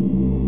thank you